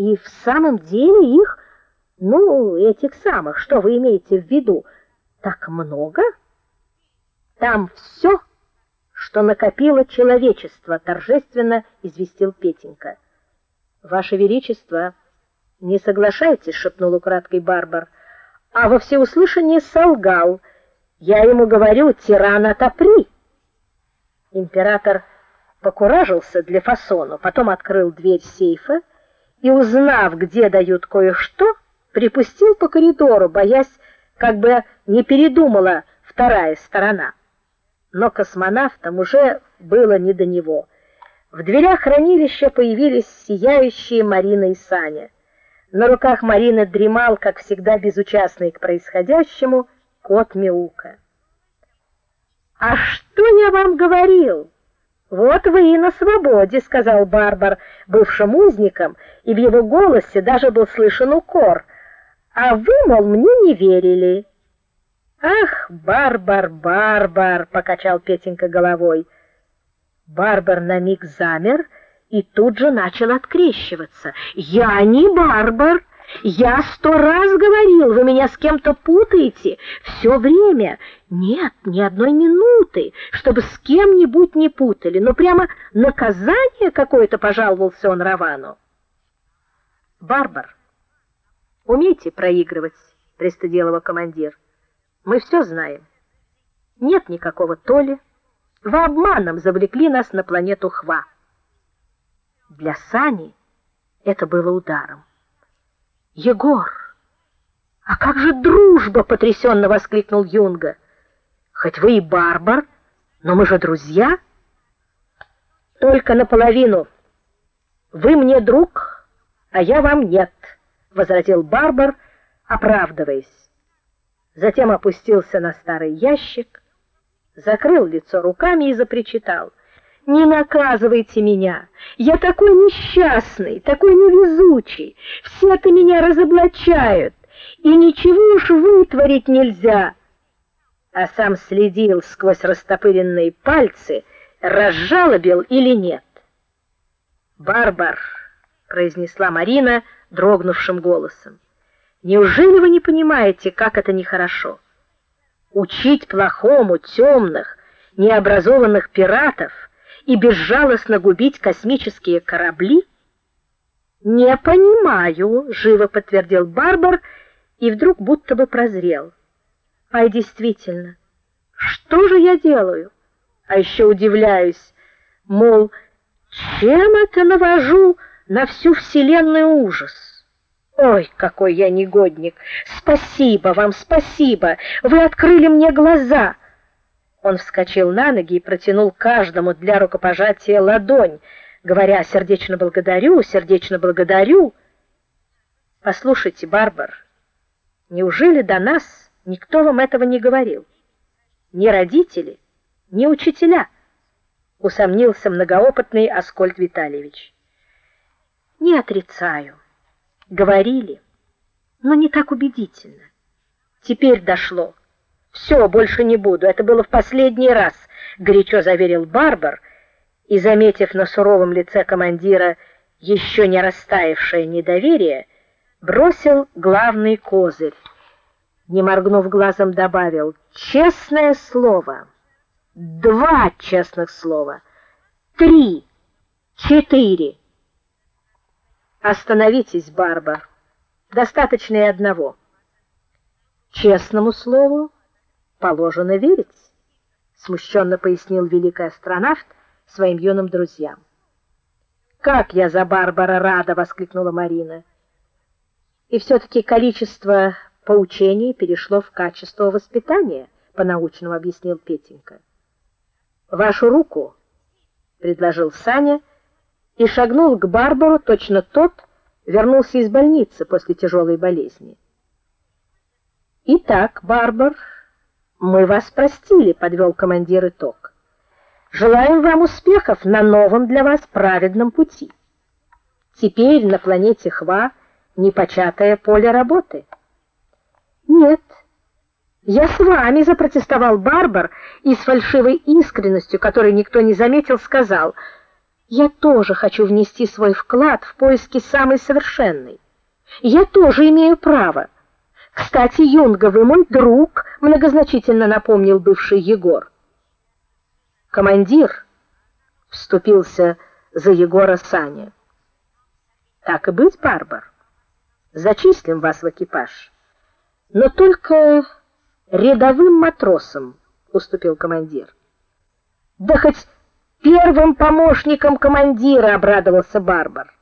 И в самом деле их, ну, этих самых, что вы имеете в виду, так много? Там все, что накопило человечество, торжественно известил Петенька. Ваше величество, не соглашайтесь, шепнул украдкой Барбар, а во всеуслышание солгал. Я ему говорю: "Тиран, отопри". Император покуражился для фасону, потом открыл дверь сейфа и, узнав, где дают кое-что, припустил по коридору, боясь, как бы не передумала вторая сторона. Но космонавтам уже было не до него. В дверях хранилища появились сияющие Марина и Саня. На руках Марины дремал, как всегда безучастный к происходящему, кот Мяука. А что я вам говорил? Вот вы и на свободе, сказал Барбар бывшим узникам, и в его голосе даже был слышен укор. А вы, мол, мне не верили. Ах, Барбар, Барбар, покачал Петенька головой. Барбар на миг замер и тут же начал открещиваться. Я не Барбар. Я сто раз говорил, вы меня с кем-то путаете все время. Нет, ни одной минуты, чтобы с кем-нибудь не путали. Но прямо наказание какое-то пожаловался он Равану. Барбар, умейте проигрывать, пристыдил командир. Мы все знаем. Нет никакого Толи. Вы обманом завлекли нас на планету Хва. Для Сани это было ударом. Егор, а как же дружба, потрясенно воскликнул Юнга. Хоть вы и барбар, но мы же друзья. Только наполовину. Вы мне друг, а я вам нет, возразил барбар, оправдываясь затем опустился на старый ящик, закрыл лицо руками и запричитал: "Не наказывайте меня. Я такой несчастный, такой невезучий. Все это меня разоблачают, и ничего уж вытворить нельзя". А сам следил сквозь растопыренные пальцы, разжалобил или нет. "Барбар", произнесла Марина дрогнувшим голосом. Неужели вы не понимаете, как это нехорошо? Учить плохому темных, необразованных пиратов и безжалостно губить космические корабли? Не понимаю, живо подтвердил Барбар и вдруг будто бы прозрел. А действительно, что же я делаю? А еще удивляюсь, мол, чем это навожу на всю вселенную ужас? Ой, какой я негодник. Спасибо вам, спасибо. Вы открыли мне глаза. Он вскочил на ноги и протянул каждому для рукопожатия ладонь, говоря: "Сердечно благодарю, сердечно благодарю". Послушайте, Барбар, неужели до нас никто вам этого не говорил? Ни родители, ни учителя? усомнился многоопытный Аскольд Витальевич. Не отрицаю говорили, но не так убедительно. Теперь дошло. Все, больше не буду. Это было в последний раз, горячо заверил Барбар и, заметив на суровом лице командира еще не растаявшее недоверие, бросил главный козырь. Не моргнув глазом, добавил: "Честное слово. Два честных слова. Три, четыре. Остановитесь, Барбар. Достаточно и одного. Честному слову положено верить, смущенно пояснил великий астронавт своим юным друзьям. Как я за Барбара рада, воскликнула Марина. И все таки количество поучений перешло в качество воспитания, по-научному объяснил Петенька. Вашу руку, предложил Саня и шагнул к Барбару, точно тот вернулся из больницы после тяжелой болезни. Итак, Барбар, мы вас простили, подвел командир итог. Желаем вам успехов на новом для вас праведном пути. Теперь на планете Хва непочатое поле работы. Нет. Я с вами запротестовал Барбар и с фальшивой искренностью, которой никто не заметил, сказал: Я тоже хочу внести свой вклад в поиски самой совершенной. Я тоже имею право. Кстати, Юнга, вы мой друг, многозначительно напомнил бывший Егор. Командир вступился за Егора Саня. Так и быть, Барбар. Зачислим вас в экипаж. Но только рядовым матросом, уступил командир. Да хоть первым помощником командира, обрадовался Барбар.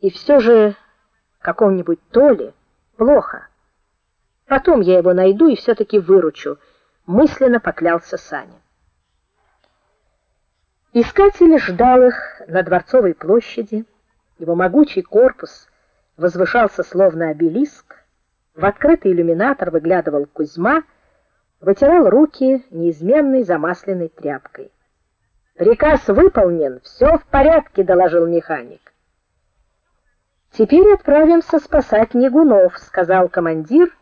И все же какому-нибудь Толе плохо. Потом я его найду и все таки выручу, мысленно поклялся Саня. Искатель ждал их на Дворцовой площади. Его могучий корпус возвышался словно обелиск. В открытый иллюминатор выглядывал Кузьма, вытирал руки неизменной замасленной тряпкой. Приказ выполнен, все в порядке, доложил механик. Теперь отправимся спасать Негунов, сказал командир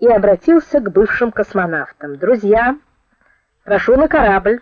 и обратился к бывшим космонавтам. Друзья, прошу на корабль.